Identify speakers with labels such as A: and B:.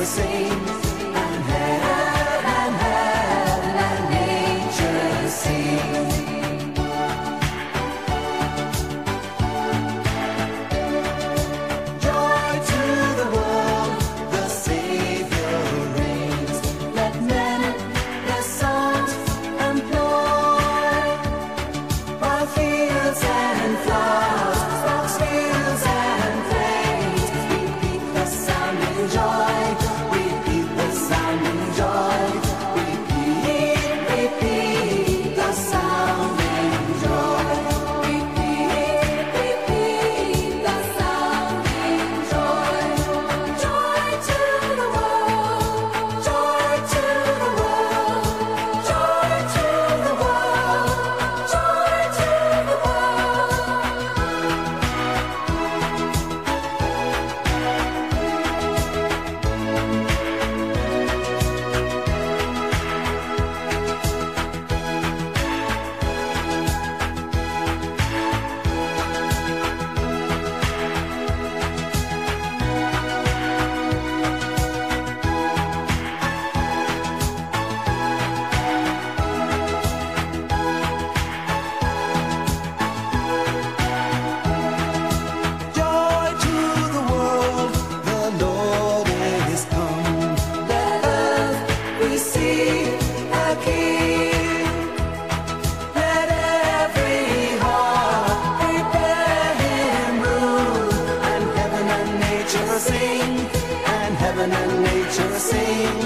A: the same. Sing, and heaven and nature sing.